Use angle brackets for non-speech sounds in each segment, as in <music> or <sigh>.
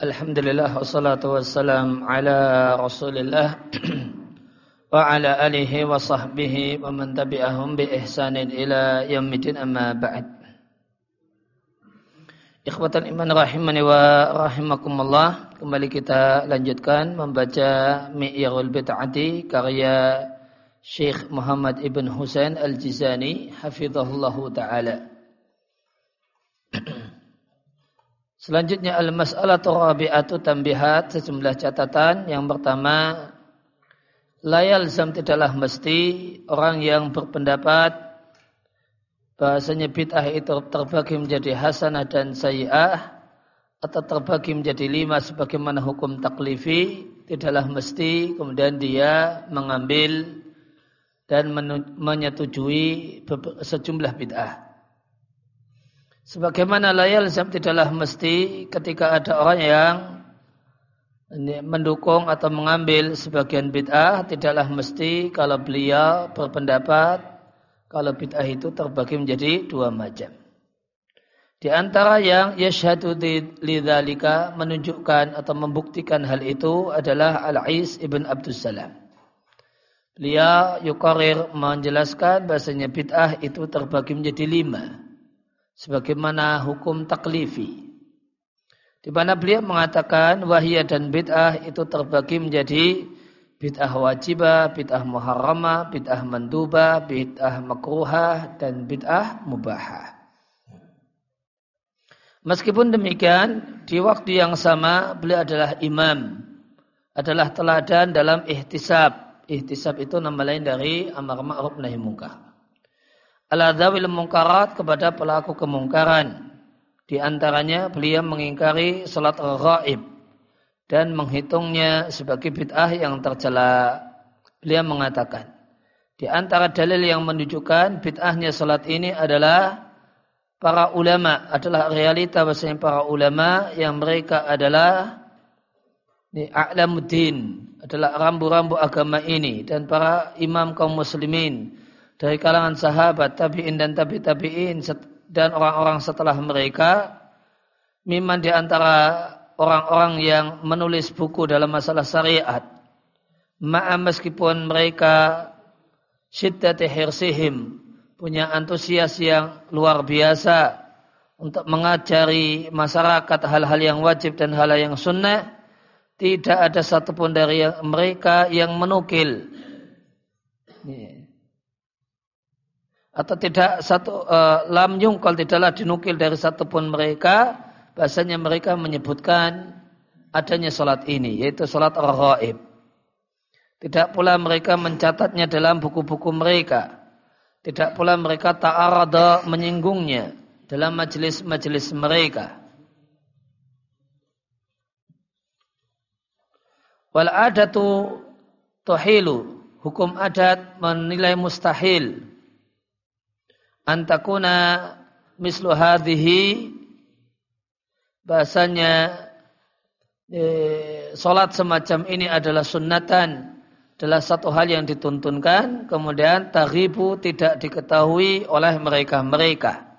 Alhamdulillah wassalatu wassalam ala Rasulillah <clears throat> wa ala alihi wa sahbihi wa man tabi'ahum bi ihsanin ila yaumil amma ba'd. Iman rahimani wa rahimakumullah. Kembali kita lanjutkan membaca Mi'yarul Bid'ati karya Syekh Muhammad Ibn Husain Al-Jizani hafizahullahu taala. <clears throat> Selanjutnya al-mas'alatu rabi'atu tambihat sejumlah catatan. Yang pertama, layal zam tidaklah mesti orang yang berpendapat bahasanya bid'ah itu terbagi menjadi hasanah dan sayi'ah atau terbagi menjadi lima sebagaimana hukum taklifi tidaklah mesti kemudian dia mengambil dan menyetujui sejumlah bid'ah. Sebagaimana layal zam tidaklah mesti ketika ada orang yang mendukung atau mengambil sebagian bid'ah tidaklah mesti kalau beliau berpendapat kalau bid'ah itu terbagi menjadi dua macam. Di antara yang yashhadu lidzalika menunjukkan atau membuktikan hal itu adalah Al-Ais ibn Abdul Salam. Beliau yukarir menjelaskan bahasanya bid'ah itu terbagi menjadi lima sebagaimana hukum taklifi. Di mana beliau mengatakan wahiyah dan bid'ah itu terbagi menjadi bid'ah wajibah, bid'ah muharramah, bid'ah mandubah, bid'ah makruhah, dan bid'ah mubahah. Meskipun demikian, di waktu yang sama beliau adalah imam, adalah teladan dalam ihtisab. Ihtisab itu nama lain dari amar ma'ruf nahi munkar ala dzawil mungkarat kepada pelaku kemungkaran. Di antaranya beliau mengingkari salat ghaib dan menghitungnya sebagai bid'ah yang tercela. Beliau mengatakan, di antara dalil yang menunjukkan bid'ahnya salat ini adalah para ulama adalah realita bahasanya para ulama yang mereka adalah ni a'lamuddin adalah rambu-rambu agama ini dan para imam kaum muslimin dari kalangan sahabat, tabi'in dan tabi tabi'in dan orang-orang setelah mereka miman di antara orang-orang yang menulis buku dalam masalah syariat ma'a meskipun mereka syiddati hirsihim punya antusias yang luar biasa untuk mengajari masyarakat hal-hal yang wajib dan hal, -hal yang sunnah tidak ada satupun dari mereka yang menukil atau tidak satu uh, lam yungkal tidaklah dinukil dari satupun mereka bahasanya mereka menyebutkan adanya salat ini yaitu salat ar-ghaib. Tidak pula mereka mencatatnya dalam buku-buku mereka. Tidak pula mereka ta'arada menyinggungnya dalam majelis-majelis mereka. Wal adatu tuhilu. Hukum adat menilai mustahil antakuna mislu hadhihi bahasanya e, salat semacam ini adalah sunnatan adalah satu hal yang dituntunkan kemudian taghibu tidak diketahui oleh mereka-mereka.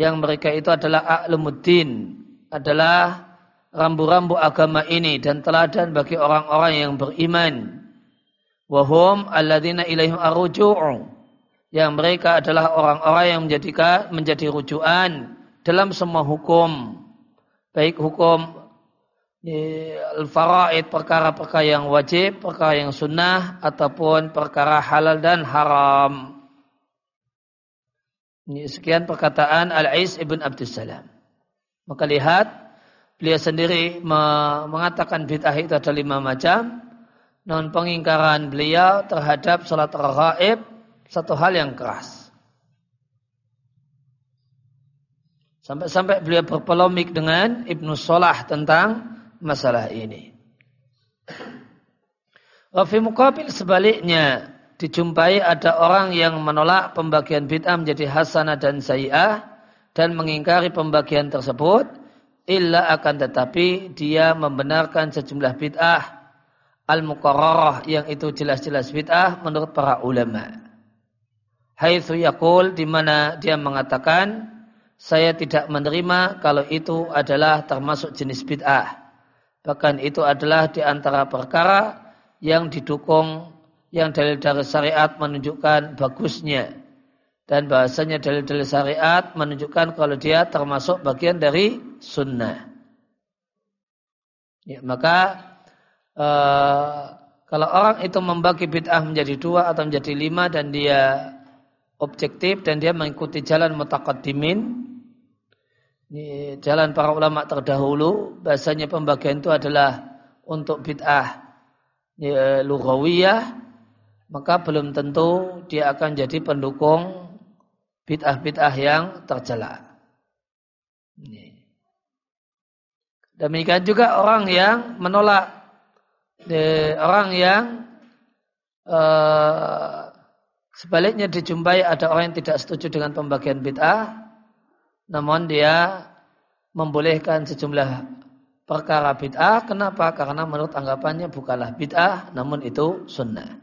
Yang mereka itu adalah a'lumuddin adalah rambu-rambu agama ini dan teladan bagi orang-orang yang beriman. Wahum alladzina ilaihim arruju'u yang mereka adalah orang-orang yang menjadikan menjadi rujukan dalam semua hukum baik hukum al-faraid perkara-perkara yang wajib, perkara yang sunnah ataupun perkara halal dan haram. Ini sekian perkataan Al-Ais ibn Abdul Salam. Maka lihat beliau sendiri mengatakan bid'ah itu ada lima macam. Non pengingkaran beliau terhadap salat raghaib satu hal yang keras. Sampai-sampai beliau berpolemik dengan Ibnu Solah tentang masalah ini. Wafi mukabil sebaliknya dijumpai ada orang yang menolak pembagian bid'ah menjadi hasanah dan sayi'ah dan mengingkari pembagian tersebut illa akan tetapi dia membenarkan sejumlah bid'ah al-muqarrarah yang itu jelas-jelas bid'ah menurut para ulama haitsu yaqul di mana dia mengatakan saya tidak menerima kalau itu adalah termasuk jenis bid'ah. Bahkan itu adalah di antara perkara yang didukung yang dalil dari syariat menunjukkan bagusnya dan bahasanya dalil-dalil syariat menunjukkan kalau dia termasuk bagian dari sunnah. Ya, maka uh, kalau orang itu membagi bid'ah menjadi dua atau menjadi lima dan dia objektif dan dia mengikuti jalan mutakaddimin, jalan para ulama terdahulu, bahasanya pembagian itu adalah untuk bid'ah ya, lughawiyah, maka belum tentu dia akan jadi pendukung bid'ah-bid'ah yang tercela. Demikian juga orang yang menolak orang yang uh, sebaliknya dijumpai ada orang yang tidak setuju dengan pembagian bid'ah, namun dia membolehkan sejumlah perkara bid'ah. Kenapa? Karena menurut anggapannya bukanlah bid'ah, namun itu sunnah.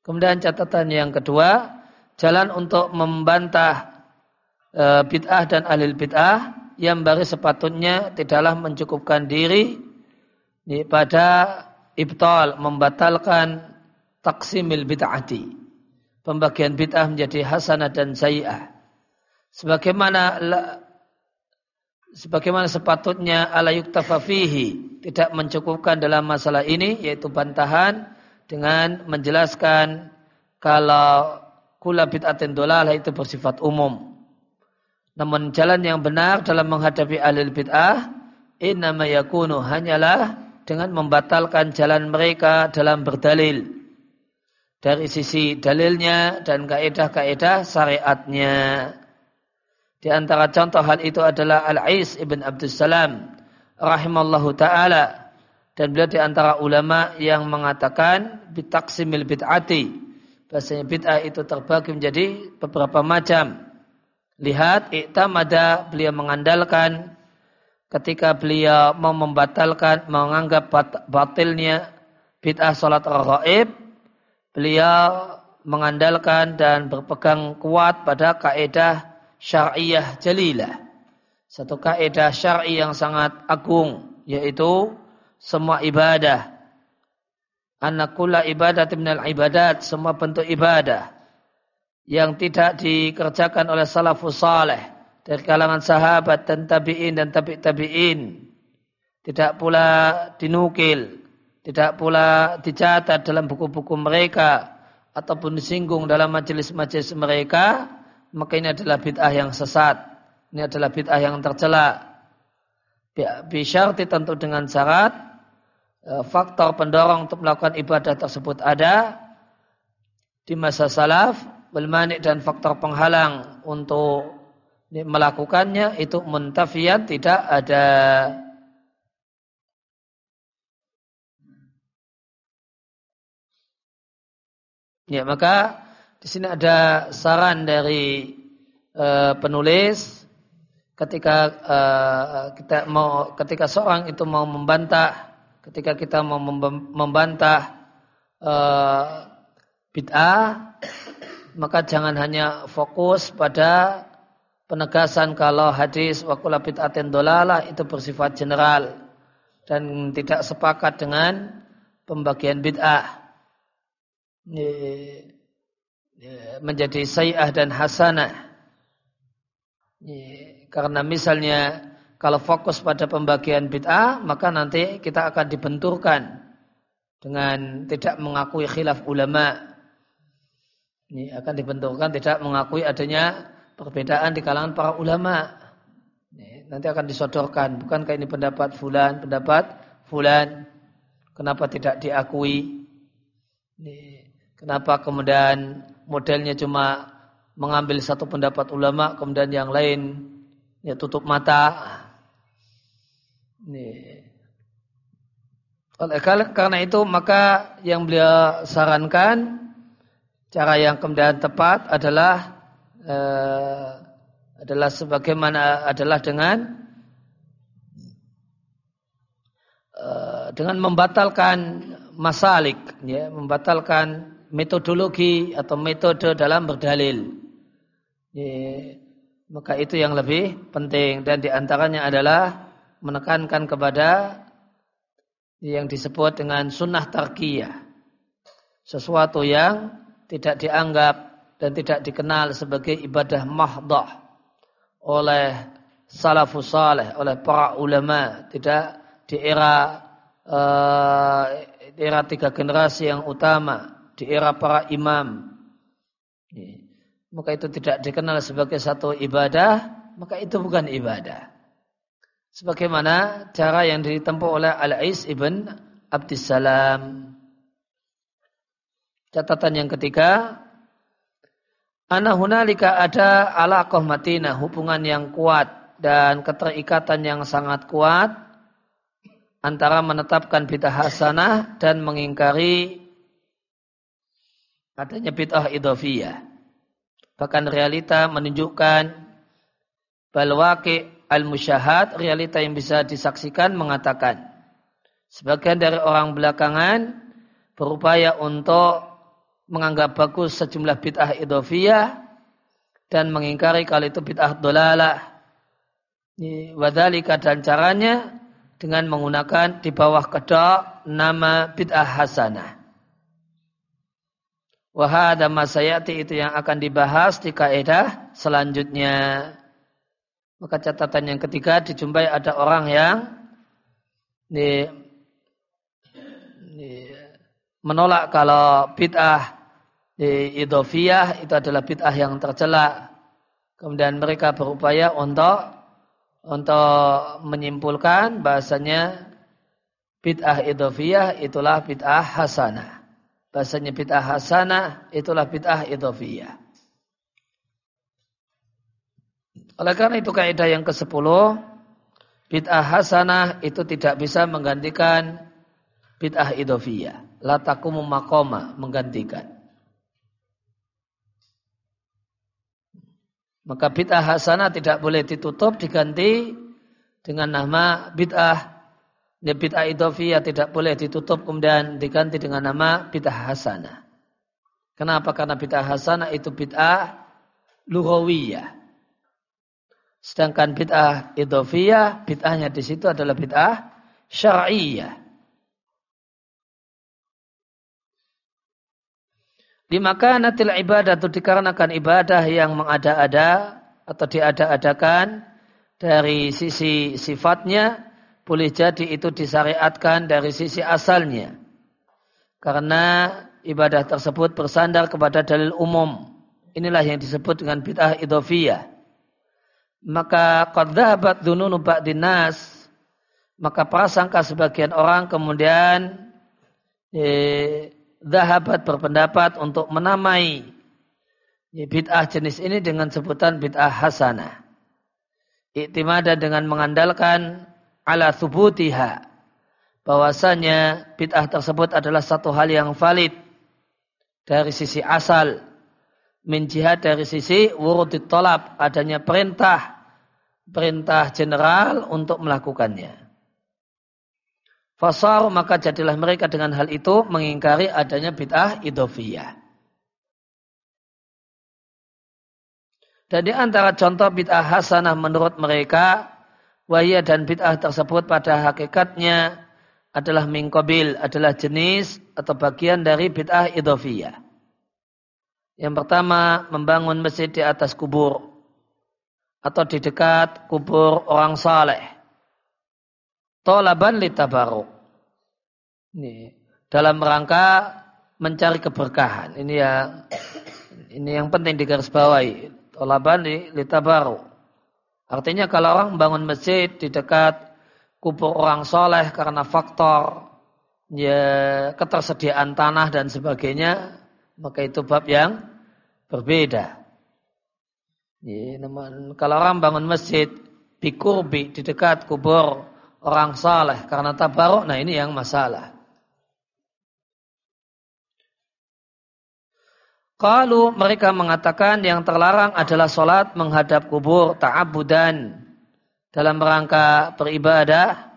Kemudian catatan yang kedua, jalan untuk membantah e, bid'ah dan alil bid'ah yang baru sepatutnya tidaklah mencukupkan diri pada ibtal, membatalkan taksimil bid'ati pembagian bid'ah menjadi hasanah dan sayi'ah. Sebagaimana sebagaimana sepatutnya ala yuktafa fihi tidak mencukupkan dalam masalah ini yaitu bantahan dengan menjelaskan kalau kula bid'atin dolalah itu bersifat umum. Namun jalan yang benar dalam menghadapi alil bid'ah innama yakunu hanyalah dengan membatalkan jalan mereka dalam berdalil dari sisi dalilnya dan kaidah-kaidah syariatnya. Di antara contoh hal itu adalah Al-Ais ibn Abdul Salam rahimallahu taala dan beliau di antara ulama yang mengatakan bitaksimil bid'ati bahasanya bid'ah itu terbagi menjadi beberapa macam. Lihat iktamada beliau mengandalkan ketika beliau mau membatalkan menganggap batilnya bid'ah salat raghaib beliau mengandalkan dan berpegang kuat pada kaidah syariah jalilah. Satu kaidah syar'i yang sangat agung yaitu semua ibadah. Anakula ibadat al ibadat semua bentuk ibadah yang tidak dikerjakan oleh salafus saleh dari kalangan sahabat dan tabi'in dan tabi' tabi'in tidak pula dinukil tidak pula dicatat dalam buku-buku mereka ataupun disinggung dalam majelis-majelis mereka, maka ini adalah bid'ah yang sesat. Ini adalah bid'ah yang tercela. Bisyarti tentu dengan syarat e, faktor pendorong untuk melakukan ibadah tersebut ada di masa salaf, belmanik dan faktor penghalang untuk melakukannya itu muntafian tidak ada. Ya, maka di sini ada saran dari uh, penulis ketika uh, kita mau ketika seorang itu mau membantah ketika kita mau membantah uh, bid'ah maka jangan hanya fokus pada penegasan kalau hadis wakula bid'atin dolalah itu bersifat general dan tidak sepakat dengan pembagian bid'ah menjadi sayyah dan hasanah. Karena misalnya kalau fokus pada pembagian bid'ah, maka nanti kita akan dibenturkan dengan tidak mengakui khilaf ulama. Ini akan dibenturkan tidak mengakui adanya perbedaan di kalangan para ulama. Nanti akan disodorkan, bukankah ini pendapat fulan, pendapat fulan, kenapa tidak diakui? Ini Kenapa kemudian modelnya cuma mengambil satu pendapat ulama, kemudian yang lain ya tutup mata. Ini. Oleh karena itu maka yang beliau sarankan cara yang kemudian tepat adalah eh, adalah sebagaimana adalah dengan eh, dengan membatalkan masalik ya membatalkan metodologi atau metode dalam berdalil. Ya, maka itu yang lebih penting dan di antaranya adalah menekankan kepada yang disebut dengan sunnah tarkiyah. Sesuatu yang tidak dianggap dan tidak dikenal sebagai ibadah mahdah oleh salafus saleh, oleh para ulama, tidak di era di era tiga generasi yang utama, di era para imam. Maka itu tidak dikenal sebagai satu ibadah, maka itu bukan ibadah. Sebagaimana cara yang ditempuh oleh Al-Ais ibn Abdissalam. Catatan yang ketiga, Ana hunalika ada ala matina hubungan yang kuat dan keterikatan yang sangat kuat antara menetapkan bid'ah hasanah dan mengingkari adanya bid'ah idhofiyah. Bahkan realita menunjukkan balwaki al-musyahad, realita yang bisa disaksikan mengatakan sebagian dari orang belakangan berupaya untuk menganggap bagus sejumlah bid'ah idofiyah dan mengingkari kalau itu bid'ah dolalah. Wadhalika dan caranya dengan menggunakan di bawah kedok nama bid'ah hasanah. Wahada masayati itu yang akan dibahas di kaidah selanjutnya. Maka catatan yang ketiga dijumpai ada orang yang di, di, menolak kalau bid'ah di idofiyah itu adalah bid'ah yang tercela. Kemudian mereka berupaya untuk untuk menyimpulkan bahasanya bid'ah idofiyah itulah bid'ah hasanah. Bahasanya bid'ah hasanah itulah bid'ah idofiyah. Oleh karena itu kaidah yang ke-10 bid'ah hasanah itu tidak bisa menggantikan bid'ah idofiyah. La takumu makoma menggantikan. Maka bid'ah hasanah tidak boleh ditutup diganti dengan nama bid'ah ya bid'ah idofiyah tidak boleh ditutup kemudian diganti dengan nama bid'ah hasanah. Kenapa? Karena bid'ah hasanah itu bid'ah lughawiyah. Sedangkan bid'ah idofiyah, bid'ahnya di situ adalah bid'ah syar'iyah. Dimakanatil ibadah itu dikarenakan ibadah yang mengada-ada atau diada-adakan dari sisi sifatnya boleh jadi itu disyariatkan dari sisi asalnya. Karena ibadah tersebut bersandar kepada dalil umum. Inilah yang disebut dengan bid'ah idofiyah maka qad dhahabat dununu ba'din nas maka prasangka sebagian orang kemudian eh, dhahabat berpendapat untuk menamai bid'ah jenis ini dengan sebutan bid'ah hasanah. Iktimada dengan mengandalkan ala thubutiha bahwasanya bid'ah tersebut adalah satu hal yang valid dari sisi asal min jihad dari sisi wurudit tolab adanya perintah perintah general untuk melakukannya. Fasar maka jadilah mereka dengan hal itu mengingkari adanya bid'ah idofiyah. Dan di antara contoh bid'ah hasanah menurut mereka, wahya dan bid'ah tersebut pada hakikatnya adalah mingkobil, adalah jenis atau bagian dari bid'ah idofiyah. Yang pertama, membangun masjid di atas kubur atau di dekat kubur orang saleh. Tolaban litabaruk. Ini dalam rangka mencari keberkahan. Ini yang ini yang penting digarisbawahi. Tolaban litabaruk. Artinya kalau orang membangun masjid di dekat kubur orang soleh karena faktor ya ketersediaan tanah dan sebagainya, maka itu bab yang berbeda. Ya, kalau orang bangun masjid bikurbi di dekat kubur orang saleh karena tabaruk, nah ini yang masalah. Kalau mereka mengatakan yang terlarang adalah sholat menghadap kubur ta'abudan dalam rangka beribadah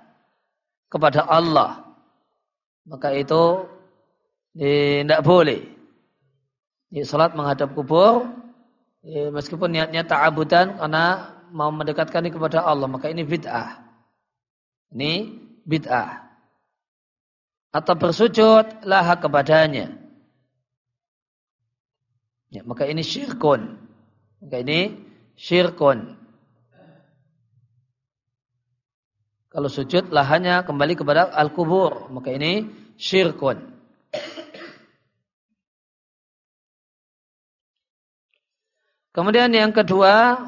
kepada Allah. Maka itu tidak boleh. Ya, salat menghadap kubur, ya, meskipun niatnya ta'abudan karena mau mendekatkan kepada Allah, maka ini bid'ah. Ini bid'ah. Atau bersujud laha kepadanya. Ya, maka ini syirkun. Maka ini syirkun. Kalau sujud lahannya kembali kepada al-kubur. Maka ini syirkun. Kemudian yang kedua,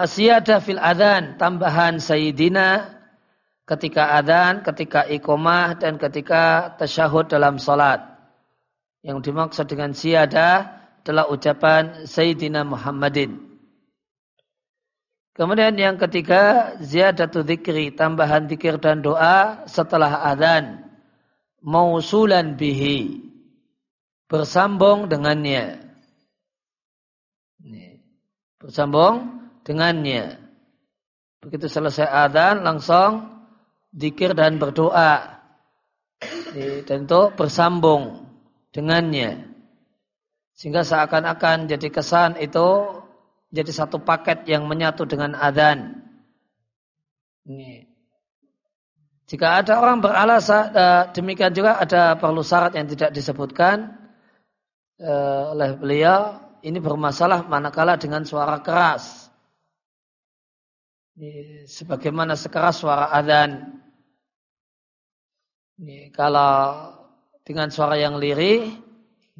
asyada fil adhan, tambahan sayyidina ketika adhan, ketika ikomah, dan ketika tasyahud dalam salat. Yang dimaksud dengan siada adalah ucapan Sayyidina Muhammadin. Kemudian yang ketiga, ziyadatu dzikri, tambahan zikir dan doa setelah adzan. Mausulan bihi. Bersambung dengannya. Bersambung dengannya. Begitu selesai adzan langsung zikir dan berdoa. Dan itu bersambung dengannya. Sehingga seakan-akan jadi kesan itu jadi satu paket yang menyatu dengan adzan. Jika ada orang beralasan eh, demikian juga ada perlu syarat yang tidak disebutkan eh, oleh beliau ini bermasalah manakala dengan suara keras. Sebagaimana sekeras suara adzan. Kalau dengan suara yang lirih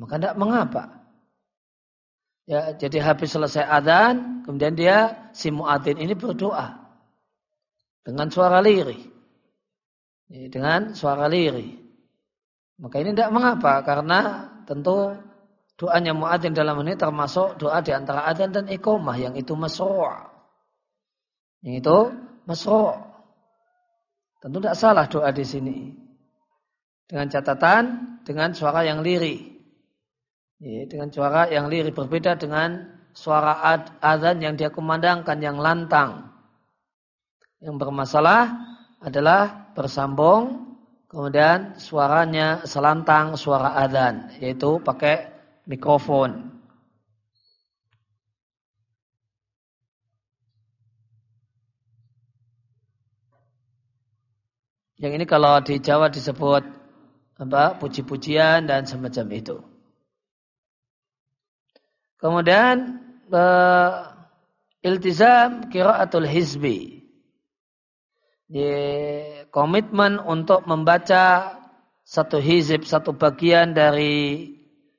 maka tidak mengapa. Ya, jadi habis selesai adzan, kemudian dia si muadzin ini berdoa dengan suara lirih. Dengan suara lirih. Maka ini tidak mengapa karena tentu doanya muadzin dalam ini termasuk doa di antara adzan dan iqamah yang itu masru'. Yang itu masru'. Tentu tidak salah doa di sini. Dengan catatan dengan suara yang lirih. Ya, dengan suara yang lirih berbeda dengan suara ad, adzan yang dia kumandangkan yang lantang. Yang bermasalah adalah bersambung kemudian suaranya selantang suara adzan yaitu pakai mikrofon. Yang ini kalau di Jawa disebut apa puji-pujian dan semacam itu. Kemudian uh, iltizam kiraatul hizbi. Di komitmen untuk membaca satu hizib, satu bagian dari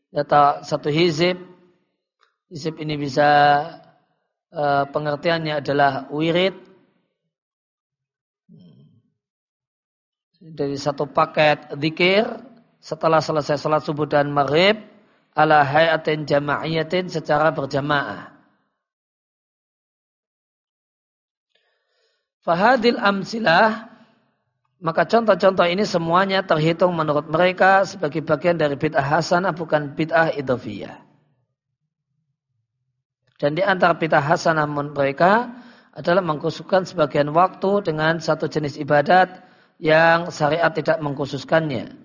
atau satu hizib. Hizib ini bisa uh, pengertiannya adalah wirid dari satu paket zikir setelah selesai salat subuh dan maghrib ala hayatin jama'iyatin secara berjamaah. Fahadil amsilah maka contoh-contoh ini semuanya terhitung menurut mereka sebagai bagian dari bid'ah hasanah bukan bid'ah idhofiyah. Dan di antara bid'ah hasanah mereka adalah mengkhususkan sebagian waktu dengan satu jenis ibadat yang syariat tidak mengkhususkannya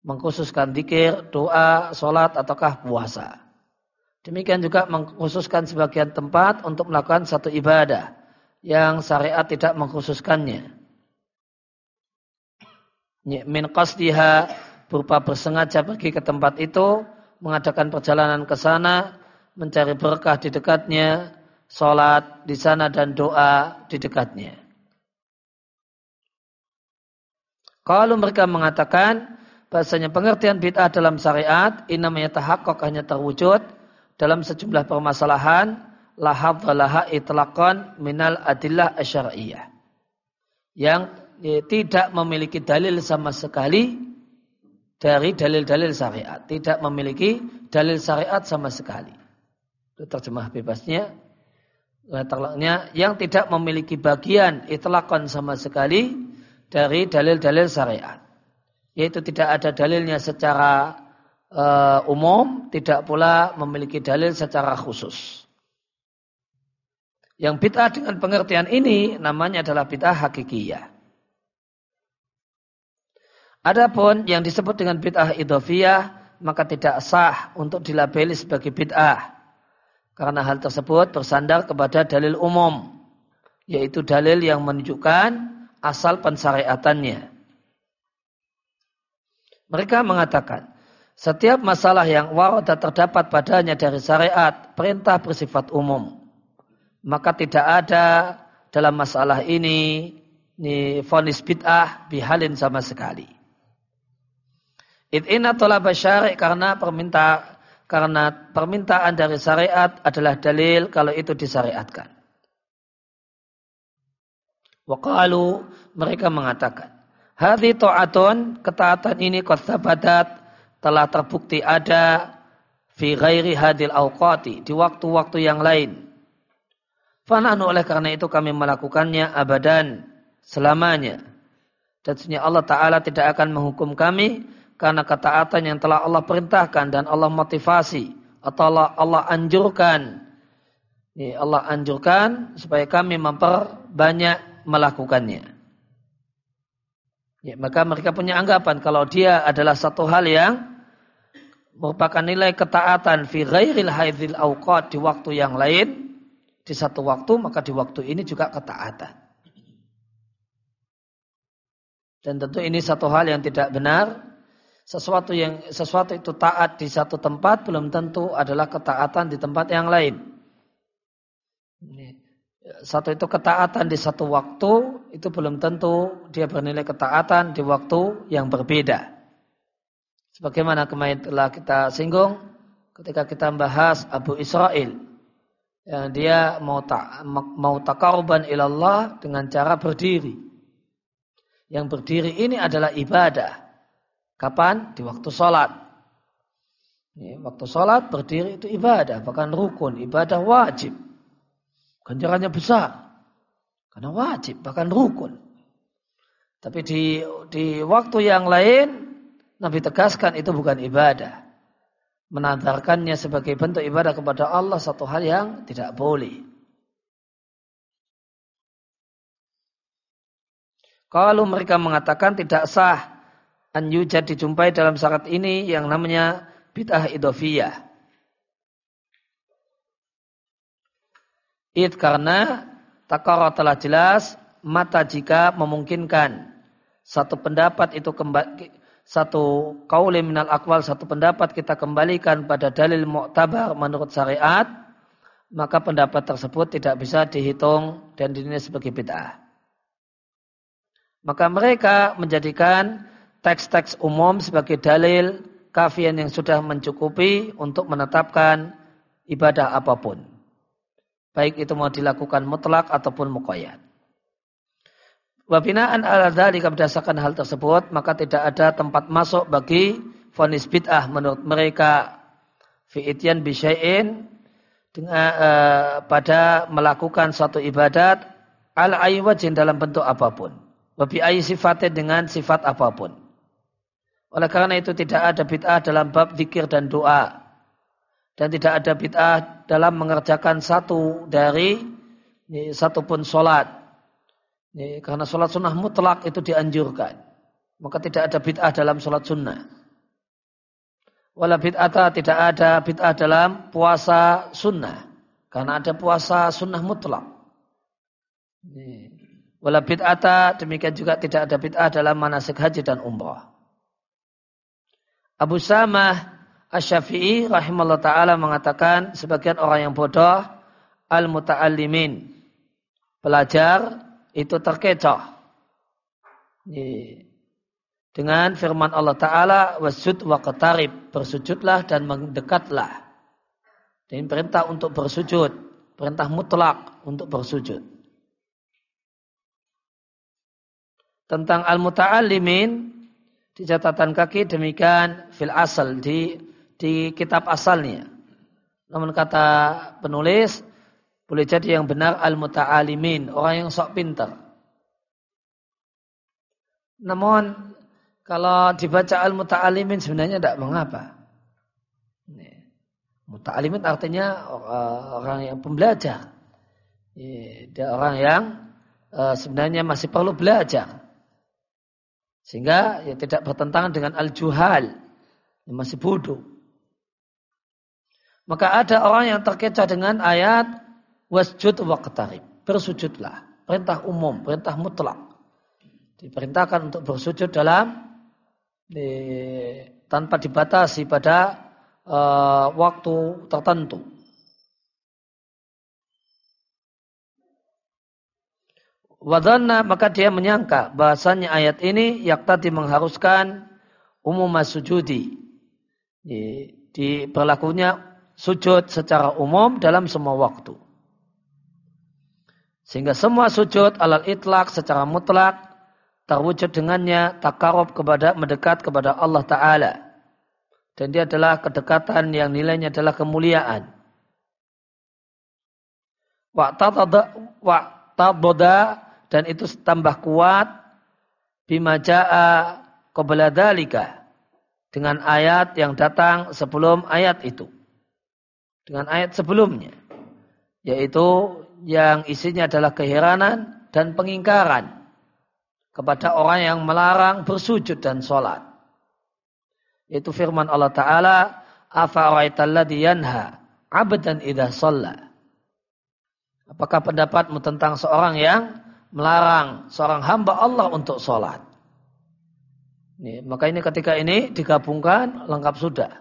mengkhususkan dikir, doa, sholat, ataukah puasa. Demikian juga mengkhususkan sebagian tempat untuk melakukan satu ibadah yang syariat tidak mengkhususkannya. Min qasdiha berupa bersengaja pergi ke tempat itu, mengadakan perjalanan ke sana, mencari berkah di dekatnya, sholat di sana dan doa di dekatnya. Kalau mereka mengatakan bahasanya pengertian bid'ah dalam syariat ini namanya tahakkuk hanya terwujud dalam sejumlah permasalahan lahab walaha itlaqan minal adillah asyariyah. Yang ya, tidak memiliki dalil sama sekali dari dalil-dalil syariat. Tidak memiliki dalil syariat sama sekali. Itu terjemah bebasnya letaknya yang tidak memiliki bagian itlaqan sama sekali dari dalil-dalil syariat yaitu tidak ada dalilnya secara uh, umum, tidak pula memiliki dalil secara khusus. Yang bid'ah dengan pengertian ini namanya adalah bid'ah hakikiyah. Adapun yang disebut dengan bid'ah idofiyah maka tidak sah untuk dilabeli sebagai bid'ah. Karena hal tersebut bersandar kepada dalil umum yaitu dalil yang menunjukkan asal pensyariatannya. Mereka mengatakan, setiap masalah yang warada terdapat padanya dari syariat, perintah bersifat umum. Maka tidak ada dalam masalah ini ini fonis bid'ah bihalin sama sekali. It'ina tolaba syari' karena perminta karena permintaan dari syariat adalah dalil kalau itu disyariatkan. Waqalu mereka mengatakan, Hadi ta'atun, ketaatan ini badat telah terbukti ada fi ghairi hadil awqati, di waktu-waktu yang lain. Fanahnu oleh karena itu kami melakukannya abadan selamanya. Dan sebenarnya Allah Ta'ala tidak akan menghukum kami karena ketaatan yang telah Allah perintahkan dan Allah motivasi atau Allah, Allah anjurkan. Allah anjurkan supaya kami memperbanyak melakukannya. Ya, maka mereka punya anggapan kalau dia adalah satu hal yang merupakan nilai ketaatan fi ghairil haidil awqat di waktu yang lain di satu waktu maka di waktu ini juga ketaatan. Dan tentu ini satu hal yang tidak benar. Sesuatu yang sesuatu itu taat di satu tempat belum tentu adalah ketaatan di tempat yang lain. Satu itu ketaatan di satu waktu itu belum tentu dia bernilai ketaatan di waktu yang berbeda. Sebagaimana kemarin telah kita singgung ketika kita membahas Abu Israel yang dia mau tak mau takaruban ilallah dengan cara berdiri yang berdiri ini adalah ibadah. Kapan? Di waktu sholat. Ini, waktu sholat berdiri itu ibadah, bahkan rukun, ibadah wajib. Ganjarannya besar. Karena wajib, bahkan rukun. Tapi di, di waktu yang lain, Nabi tegaskan itu bukan ibadah. Menantarkannya sebagai bentuk ibadah kepada Allah satu hal yang tidak boleh. Kalau mereka mengatakan tidak sah an yujad dijumpai dalam syarat ini yang namanya bid'ah idofiyah. It karena takara telah jelas mata jika memungkinkan satu pendapat itu kembali satu kauli minal akwal satu pendapat kita kembalikan pada dalil mu'tabar menurut syariat maka pendapat tersebut tidak bisa dihitung dan dinilai sebagai bid'ah. Maka mereka menjadikan teks-teks umum sebagai dalil kafian yang sudah mencukupi untuk menetapkan ibadah apa pun. Baik itu mau dilakukan mutlak ataupun muqayyad. Wabinaan ala dhalika berdasarkan hal tersebut, maka tidak ada tempat masuk bagi fonis bid'ah menurut mereka fi ityan bisyai'in dengan uh, pada melakukan suatu ibadat al aywajin dalam bentuk apa pun. Wabi ayi dengan sifat apa pun. Oleh karena itu tidak ada bid'ah dalam bab zikir dan doa. Dan tidak ada bid'ah dalam mengerjakan satu dari ini, satu pun sholat. Ini, karena sholat sunnah mutlak itu dianjurkan. Maka tidak ada bid'ah dalam sholat sunnah. Wala bid'ata tidak ada bid'ah dalam puasa sunnah. Karena ada puasa sunnah mutlak. Ini. Wala bid'ata demikian juga tidak ada bid'ah dalam manasik haji dan umrah. Abu Samah Asy-Syafi'i rahimallahu taala mengatakan sebagian orang yang bodoh al-muta'allimin pelajar itu terkecoh dengan firman Allah taala wasjud wa qatarib bersujudlah dan mendekatlah. Dan perintah untuk bersujud, perintah mutlak untuk bersujud. tentang al-muta'allimin di catatan kaki demikian fil asal di di kitab asalnya. Namun kata penulis boleh jadi yang benar al-muta'alimin, orang yang sok pintar. Namun kalau dibaca al-muta'alimin sebenarnya tidak mengapa. Muta'alimin artinya orang yang pembelajar. Dia orang yang eh, sebenarnya masih perlu belajar. Sehingga ya tidak bertentangan dengan al-juhal. Masih bodoh. Maka ada orang yang terkecoh dengan ayat wasjud waqtarib. Bersujudlah. perintah umum, perintah mutlak. Diperintahkan untuk bersujud dalam di, tanpa dibatasi pada uh, waktu tertentu. Wadana maka dia menyangka bahasanya ayat ini tadi mengharuskan umum sujudi. Di, di berlakunya sujud secara umum dalam semua waktu. Sehingga semua sujud alal itlak secara mutlak terwujud dengannya takarub kepada mendekat kepada Allah Ta'ala. Dan dia adalah kedekatan yang nilainya adalah kemuliaan. Wa'taboda dan itu tambah kuat bima ja'a qabla dengan ayat yang datang sebelum ayat itu. Dengan ayat sebelumnya yaitu yang isinya adalah keheranan dan pengingkaran kepada orang yang melarang bersujud dan sholat. Yaitu firman Allah Ta'ala, abdan idha sholat. Apakah pendapatmu tentang seorang yang melarang seorang hamba Allah untuk sholat. Ini, maka ini ketika ini digabungkan lengkap sudah.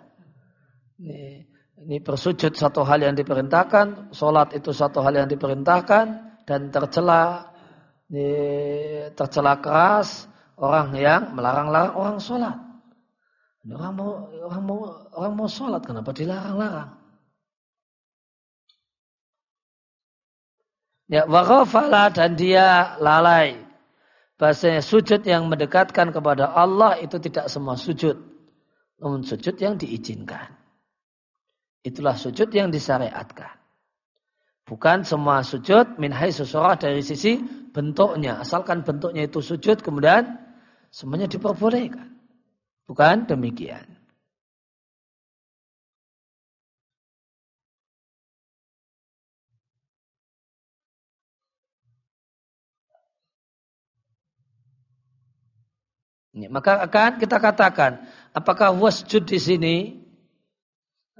Ini, ini bersujud satu hal yang diperintahkan, sholat itu satu hal yang diperintahkan dan tercela tercela keras orang yang melarang-larang orang sholat. Orang mau orang mau orang mau sholat kenapa dilarang-larang? Ya, waghafala dan dia lalai. Bahasanya sujud yang mendekatkan kepada Allah itu tidak semua sujud. Namun sujud yang diizinkan. Itulah sujud yang disyariatkan. Bukan semua sujud min seseorang dari sisi bentuknya. Asalkan bentuknya itu sujud kemudian semuanya diperbolehkan. Bukan demikian. Maka akan kita katakan, apakah wasjud di sini,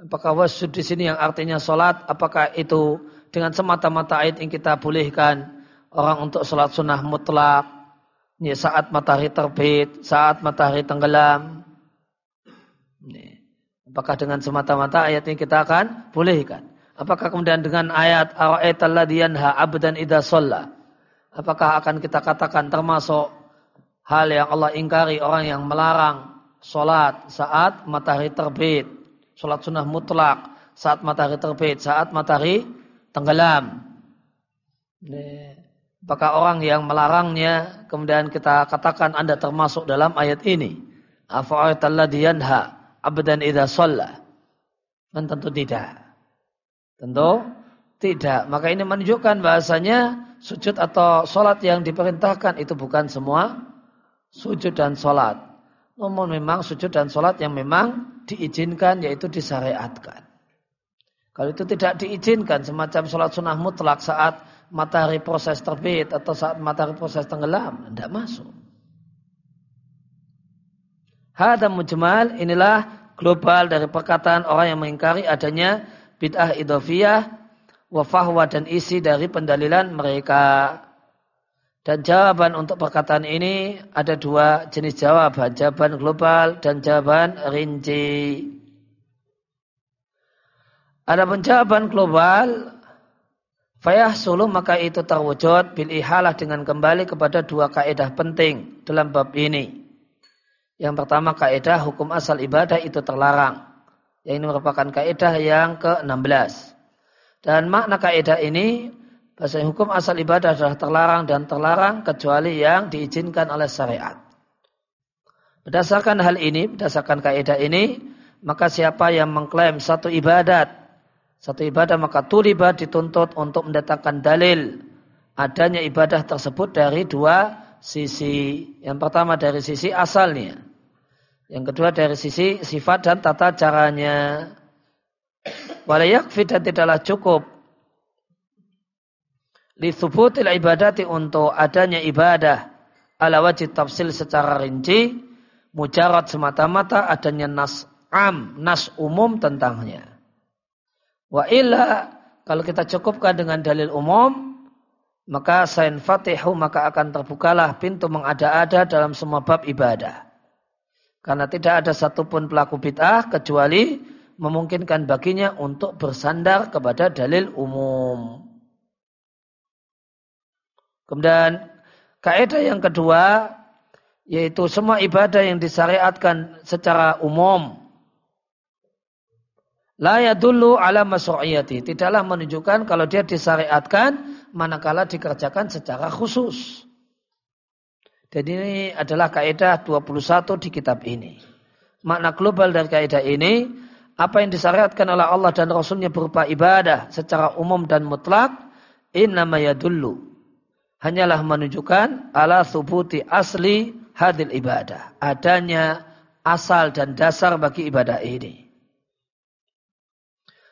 apakah wasjud di sini yang artinya solat, apakah itu dengan semata-mata ayat yang kita bolehkan? Orang untuk solat sunnah mutlak, ya, saat matahari terbit, saat matahari tenggelam. Apakah dengan semata-mata ayat yang kita akan bolehkan? Apakah kemudian dengan ayat ara'aitalladzi yanha abdan idza Apakah akan kita katakan termasuk hal yang Allah ingkari orang yang melarang sholat saat matahari terbit, sholat sunnah mutlak saat matahari terbit, saat matahari tenggelam. Apakah orang yang melarangnya kemudian kita katakan anda termasuk dalam ayat ini? Afa'atalladhi yanha abdan idha sholla. Dan tentu tidak. Tentu tidak. Maka ini menunjukkan bahasanya sujud atau sholat yang diperintahkan itu bukan semua sujud dan sholat. Namun memang sujud dan sholat yang memang diizinkan yaitu disyariatkan. Kalau itu tidak diizinkan semacam sholat sunnah mutlak saat matahari proses terbit atau saat matahari proses tenggelam, tidak masuk. Hada mujmal inilah global dari perkataan orang yang mengingkari adanya bid'ah idofiyah, wafahwa dan isi dari pendalilan mereka. Dan jawaban untuk perkataan ini ada dua jenis jawaban. Jawaban global dan jawaban rinci. Ada jawaban global, Fayah sulu maka itu terwujud bil ihalah dengan kembali kepada dua kaidah penting dalam bab ini. Yang pertama kaidah hukum asal ibadah itu terlarang. Yang ini merupakan kaidah yang ke-16. Dan makna kaidah ini Bahasa hukum asal ibadah adalah terlarang dan terlarang kecuali yang diizinkan oleh syariat. Berdasarkan hal ini, berdasarkan kaidah ini, maka siapa yang mengklaim satu ibadat, satu ibadah maka tulibat dituntut untuk mendatangkan dalil adanya ibadah tersebut dari dua sisi. Yang pertama dari sisi asalnya. Yang kedua dari sisi sifat dan tata caranya. Walayak dan tidaklah cukup lithubutil ibadati untuk adanya ibadah ala wajib tafsil secara rinci mujarad semata-mata adanya nas am nas umum tentangnya wa illa kalau kita cukupkan dengan dalil umum maka sain fatihu maka akan terbukalah pintu mengada-ada dalam semua bab ibadah. Karena tidak ada satupun pelaku bid'ah kecuali memungkinkan baginya untuk bersandar kepada dalil umum. Kemudian kaidah yang kedua yaitu semua ibadah yang disyariatkan secara umum la yadullu ala masru'iyati tidaklah menunjukkan kalau dia disyariatkan manakala dikerjakan secara khusus. Dan ini adalah kaidah 21 di kitab ini. Makna global dari kaidah ini, apa yang disyariatkan oleh Allah dan Rasulnya berupa ibadah secara umum dan mutlak, innama yadullu. Hanyalah menunjukkan ala subuti asli hadil ibadah. Adanya asal dan dasar bagi ibadah ini.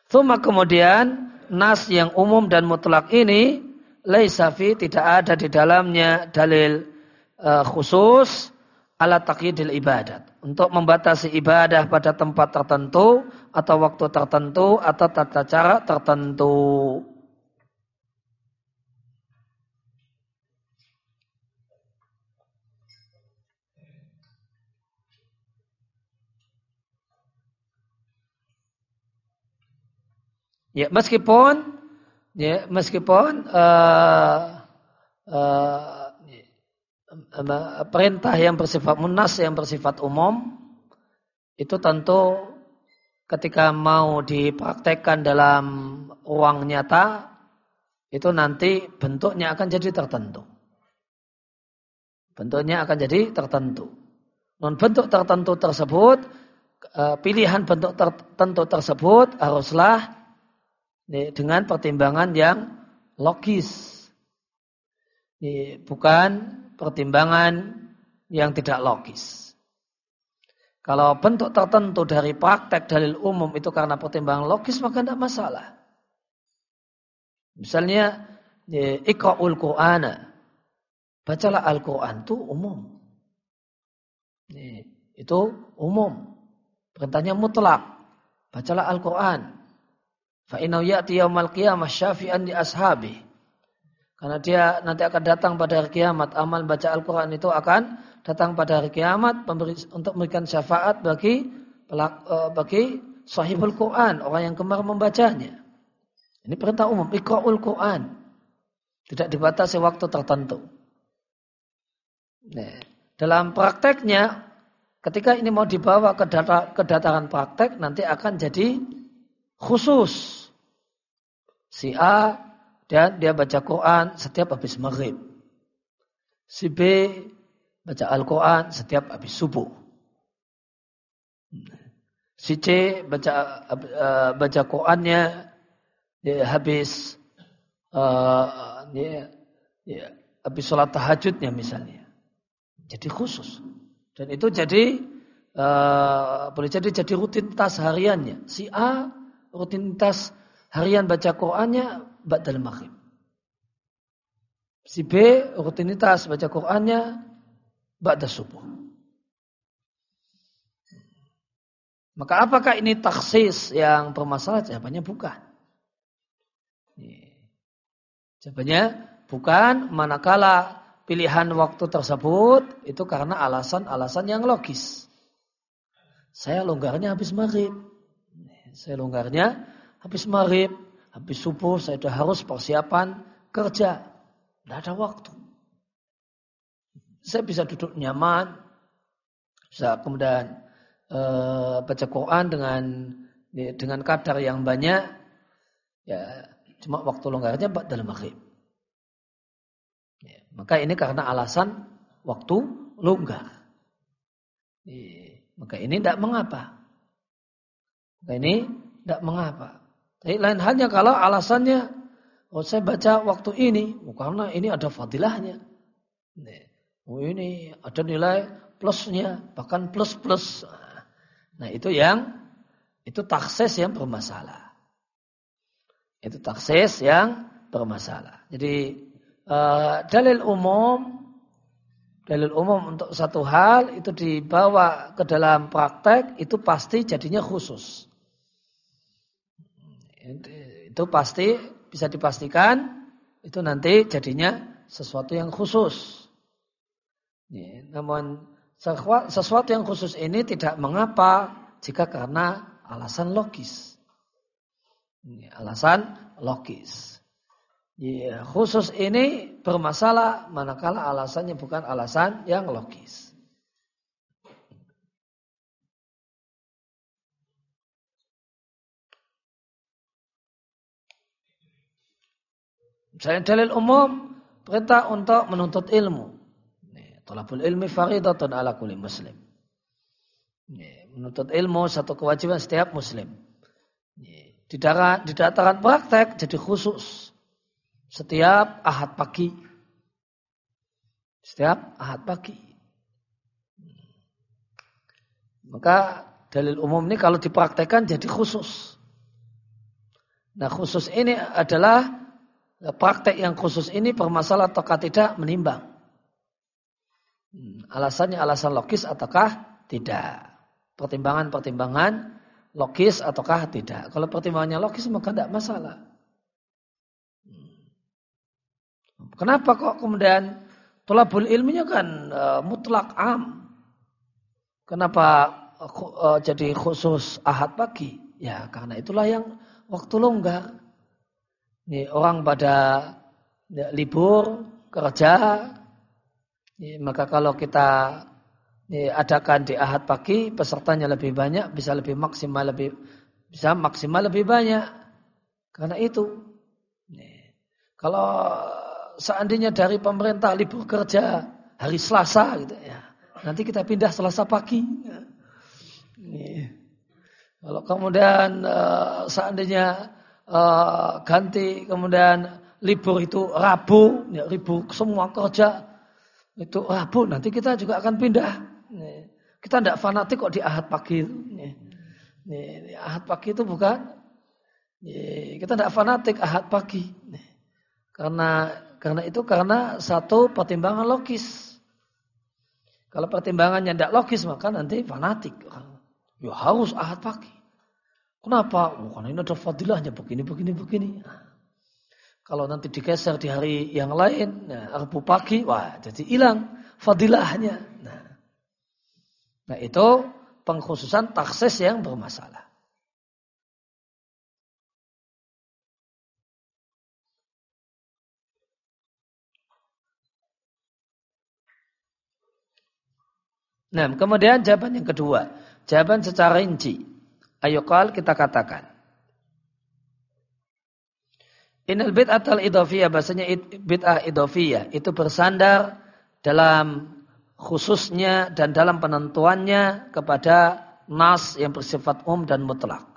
Thumma kemudian nas yang umum dan mutlak ini laisafi tidak ada di dalamnya dalil uh, khusus ala taqyidil ibadat untuk membatasi ibadah pada tempat tertentu atau waktu tertentu atau tata cara tertentu. Ya, meskipun ya meskipun uh, uh, perintah yang bersifat munas yang bersifat umum itu tentu ketika mau dipraktekkan dalam uang nyata itu nanti bentuknya akan jadi tertentu. Bentuknya akan jadi tertentu. Non bentuk tertentu tersebut, pilihan bentuk tertentu tersebut haruslah dengan pertimbangan yang logis. Bukan pertimbangan yang tidak logis. Kalau bentuk tertentu dari praktek dalil umum itu karena pertimbangan logis maka tidak masalah. Misalnya ikra'ul Qur'ana. Bacalah Al-Quran itu umum. Itu umum. Perintahnya mutlak. Bacalah Al-Quran. Fa'inau ya'ti yaumal qiyamah syafi'an di ashabi. Karena dia nanti akan datang pada hari kiamat. Amal baca Al-Quran itu akan datang pada hari kiamat untuk memberikan syafaat bagi eh, bagi sahibul Quran, orang yang kemar membacanya. Ini perintah umum, ikra'ul Quran. Tidak dibatasi waktu tertentu. Nah, dalam prakteknya, ketika ini mau dibawa ke, data, ke dataran praktek, nanti akan jadi khusus Si A dan dia baca Quran setiap habis maghrib. Si B baca Al-Quran setiap habis subuh. Si C baca uh, baca Qurannya dia habis uh, dia, dia habis sholat tahajudnya misalnya. Jadi khusus. Dan itu jadi uh, boleh jadi jadi rutinitas hariannya. Si A rutinitas harian baca Qur'annya ba'dal maghrib. Si B rutinitas baca Qur'annya ba'da subuh. Maka apakah ini taksis yang bermasalah? Jawabannya bukan. Jawabannya bukan manakala pilihan waktu tersebut itu karena alasan-alasan yang logis. Saya longgarnya habis maghrib. Saya longgarnya habis maghrib, habis subuh saya sudah harus persiapan kerja. Tidak ada waktu. Saya bisa duduk nyaman, bisa kemudian e, baca Quran dengan dengan kadar yang banyak, ya cuma waktu longgarnya dalam maghrib. Ya, maka ini karena alasan waktu longgar. Ya, maka ini tidak mengapa. Maka ini tidak mengapa. Tapi lain halnya kalau alasannya, oh saya baca waktu ini, oh, karena ini ada fadilahnya. Oh ini ada nilai plusnya, bahkan plus plus. Nah itu yang itu takses yang bermasalah. Itu takses yang bermasalah. Jadi uh, dalil umum, dalil umum untuk satu hal itu dibawa ke dalam praktek itu pasti jadinya khusus. Itu pasti bisa dipastikan itu nanti jadinya sesuatu yang khusus. Ya, namun sesuatu yang khusus ini tidak mengapa jika karena alasan logis. Ya, alasan logis. Ya, khusus ini bermasalah manakala alasannya bukan alasan yang logis. Saya dalil umum perintah untuk menuntut ilmu. Tolabul ilmi faridatun ala kulli muslim. Menuntut ilmu satu kewajiban setiap muslim. Di di dataran praktek jadi khusus. Setiap ahad pagi. Setiap ahad pagi. Maka dalil umum ini kalau dipraktekkan jadi khusus. Nah khusus ini adalah praktek yang khusus ini bermasalah ataukah tidak menimbang. Hmm, alasannya alasan logis ataukah tidak. Pertimbangan-pertimbangan logis ataukah tidak. Kalau pertimbangannya logis maka tidak masalah. Hmm. Kenapa kok kemudian tolabul ilminya kan uh, mutlak am. Kenapa uh, jadi khusus ahad pagi? Ya karena itulah yang waktu longgar. Ini orang pada ya, libur kerja Ya, maka kalau kita ya, adakan di ahad pagi, pesertanya lebih banyak, bisa lebih maksimal lebih bisa maksimal lebih banyak. Karena itu, ya, kalau seandainya dari pemerintah libur kerja hari Selasa gitu ya, nanti kita pindah Selasa pagi. Ya. Kalau kemudian uh, seandainya uh, ganti kemudian libur itu Rabu, ya, libur semua kerja itu Rabu nanti kita juga akan pindah. Kita tidak fanatik kok di ahad pagi. Di ahad pagi itu bukan. Kita tidak fanatik ahad pagi. Karena karena itu karena satu pertimbangan logis. Kalau pertimbangannya tidak logis maka nanti fanatik. Ya harus ahad pagi. Kenapa? Oh, karena ini ada fadilahnya begini, begini, begini. Kalau nanti digeser di hari yang lain, nah, Rabu pagi, wah jadi hilang fadilahnya. Nah, nah itu pengkhususan taksis yang bermasalah. Nah, kemudian jawaban yang kedua. Jawaban secara rinci. Ayo kal kita katakan. Inal bid'ah al idofiyah bahasanya bid'ah idofiyah itu bersandar dalam khususnya dan dalam penentuannya kepada nas yang bersifat um dan mutlak.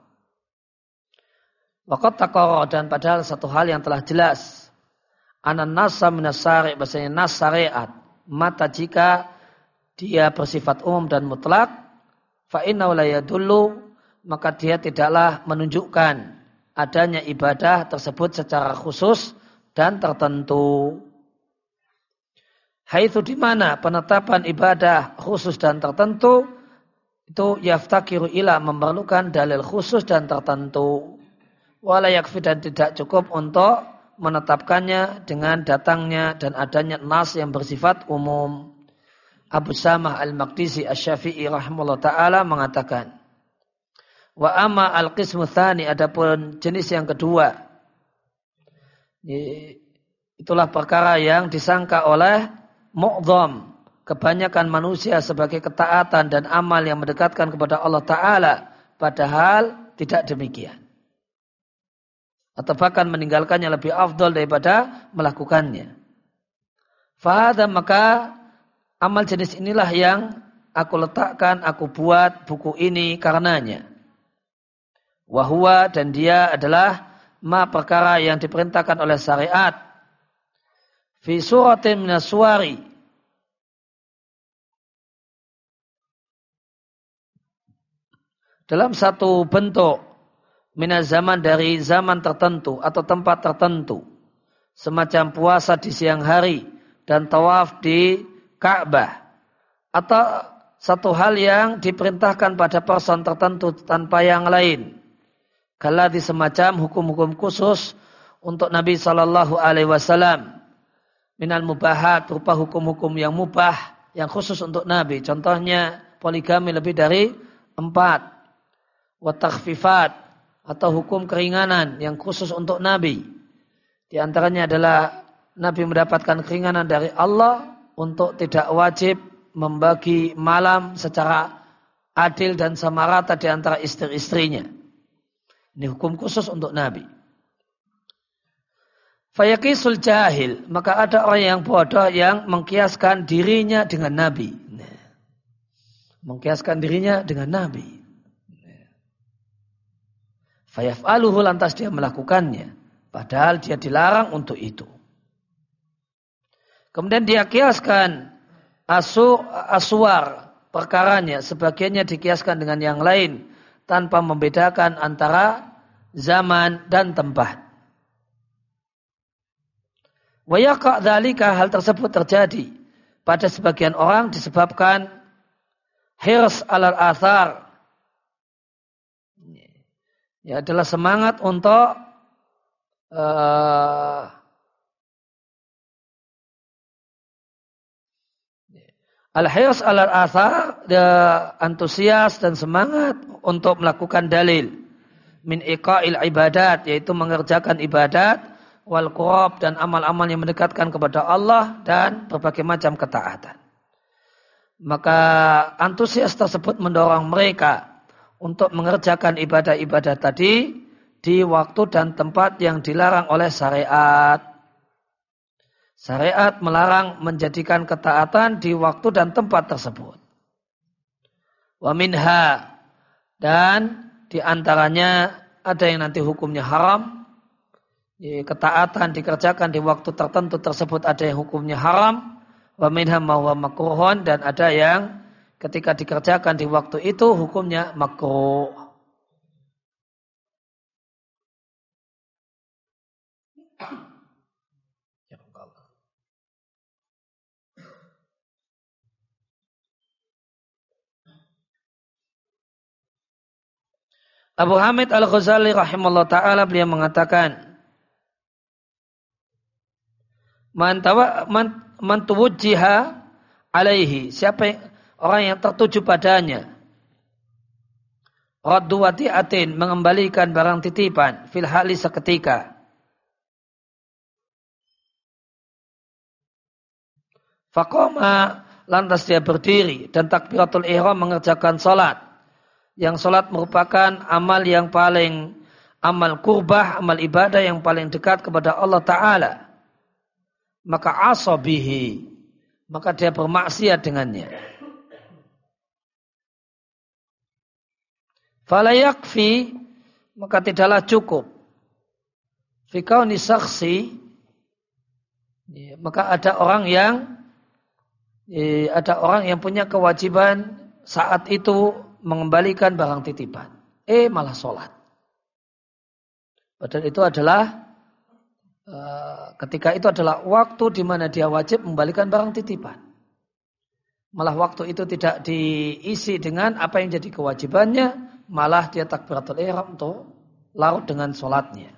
Wakat takor dan padahal satu hal yang telah jelas. Anan nasa minasari bahasanya nas syariat. Mata jika dia bersifat umum dan mutlak. Fa'inna dulu maka dia tidaklah menunjukkan adanya ibadah tersebut secara khusus dan tertentu. Haitsu di mana penetapan ibadah khusus dan tertentu itu yaftakiru ila memerlukan dalil khusus dan tertentu. Wala yakfi dan tidak cukup untuk menetapkannya dengan datangnya dan adanya nas yang bersifat umum. Abu Samah Al-Maqdisi Asy-Syafi'i rahimahullah taala mengatakan, Wa amma al-qismu thani adapun jenis yang kedua. Itulah perkara yang disangka oleh mu'zam. Kebanyakan manusia sebagai ketaatan dan amal yang mendekatkan kepada Allah Ta'ala. Padahal tidak demikian. Atau bahkan meninggalkannya lebih afdol daripada melakukannya. Fahada maka amal jenis inilah yang aku letakkan, aku buat buku ini karenanya. Wahua dan dia adalah ma perkara yang diperintahkan oleh syariat. Fi suratin minaswari. Dalam satu bentuk minaz zaman dari zaman tertentu atau tempat tertentu. Semacam puasa di siang hari dan tawaf di Ka'bah. Atau satu hal yang diperintahkan pada person tertentu tanpa yang lain di semacam hukum-hukum khusus untuk Nabi Shallallahu Alaihi Wasallam minal mubahat berupa hukum-hukum yang mubah yang khusus untuk Nabi. Contohnya poligami lebih dari empat. Watakfifat atau hukum keringanan yang khusus untuk Nabi. Di antaranya adalah Nabi mendapatkan keringanan dari Allah untuk tidak wajib membagi malam secara adil dan sama rata di antara istri-istrinya. Ini hukum khusus untuk Nabi. Fayakisul jahil. Maka ada orang yang bodoh yang mengkiaskan dirinya dengan Nabi. Mengkiaskan dirinya dengan Nabi. Fayaf'aluhu lantas dia melakukannya. Padahal dia dilarang untuk itu. Kemudian dia kiaskan asu, aswar perkaranya. Sebagiannya dikiaskan dengan yang lain. Tanpa membedakan antara zaman dan tempat. Wayaka dalika hal tersebut terjadi pada sebagian orang disebabkan hirs alal athar. Ya adalah semangat untuk uh, Al-hirs alal athar, antusias dan semangat untuk melakukan dalil min iqa'il ibadat yaitu mengerjakan ibadat wal qurab dan amal-amal yang mendekatkan kepada Allah dan berbagai macam ketaatan. Maka antusias tersebut mendorong mereka untuk mengerjakan ibadah-ibadah tadi di waktu dan tempat yang dilarang oleh syariat. Syariat melarang menjadikan ketaatan di waktu dan tempat tersebut. Wa minha dan di antaranya ada yang nanti hukumnya haram, ketaatan dikerjakan di waktu tertentu tersebut ada yang hukumnya haram wa minham wa makruhun dan ada yang ketika dikerjakan di waktu itu hukumnya makruh. Abu Hamid Al-Ghazali rahimahullah ta'ala beliau mengatakan man tawa man, man alaihi siapa yang, orang yang tertuju padanya raddu wati'atin mengembalikan barang titipan fil hali seketika Fakoma lantas dia berdiri dan takbiratul ihram mengerjakan salat. Yang salat merupakan amal yang paling amal kurbah, amal ibadah yang paling dekat kepada Allah Ta'ala. Maka asabihi maka dia bermaksiat dengannya. Fala yakfi maka tidaklah cukup. Fikauni saksi. Maka ada orang yang ya, ada orang yang punya kewajiban saat itu mengembalikan barang titipan eh malah sholat padahal itu adalah Eh, ketika itu adalah waktu di mana dia wajib membalikan barang titipan. Malah waktu itu tidak diisi dengan apa yang jadi kewajibannya, malah dia takbiratul ihram untuk larut dengan sholatnya.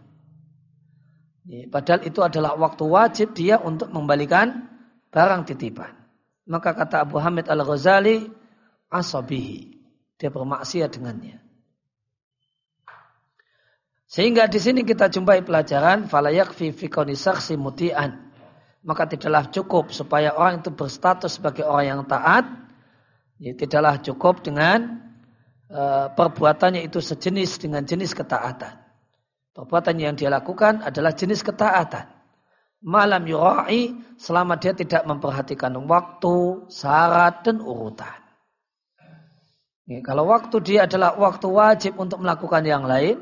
Padahal itu adalah waktu wajib dia untuk membalikan barang titipan. Maka kata Abu Hamid Al-Ghazali, asabihi. Dia bermaksiat dengannya. Sehingga di sini kita jumpai pelajaran falayak fi fikoni saksi mutian. Maka tidaklah cukup supaya orang itu berstatus sebagai orang yang taat. Ya, tidaklah cukup dengan uh, perbuatannya itu sejenis dengan jenis ketaatan. Perbuatan yang dia lakukan adalah jenis ketaatan. Malam yurai selama dia tidak memperhatikan waktu, syarat, dan urutan. Ya, kalau waktu dia adalah waktu wajib untuk melakukan yang lain,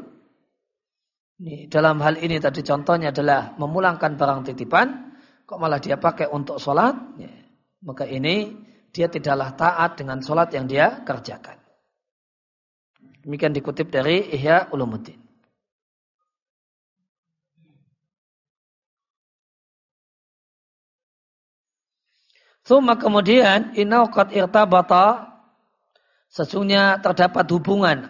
dalam hal ini tadi contohnya adalah memulangkan barang titipan, kok malah dia pakai untuk sholat, ya, maka ini dia tidaklah taat dengan sholat yang dia kerjakan. Demikian dikutip dari Ihya Ulumuddin. Suma kemudian inauqat irtabata sesungguhnya terdapat hubungan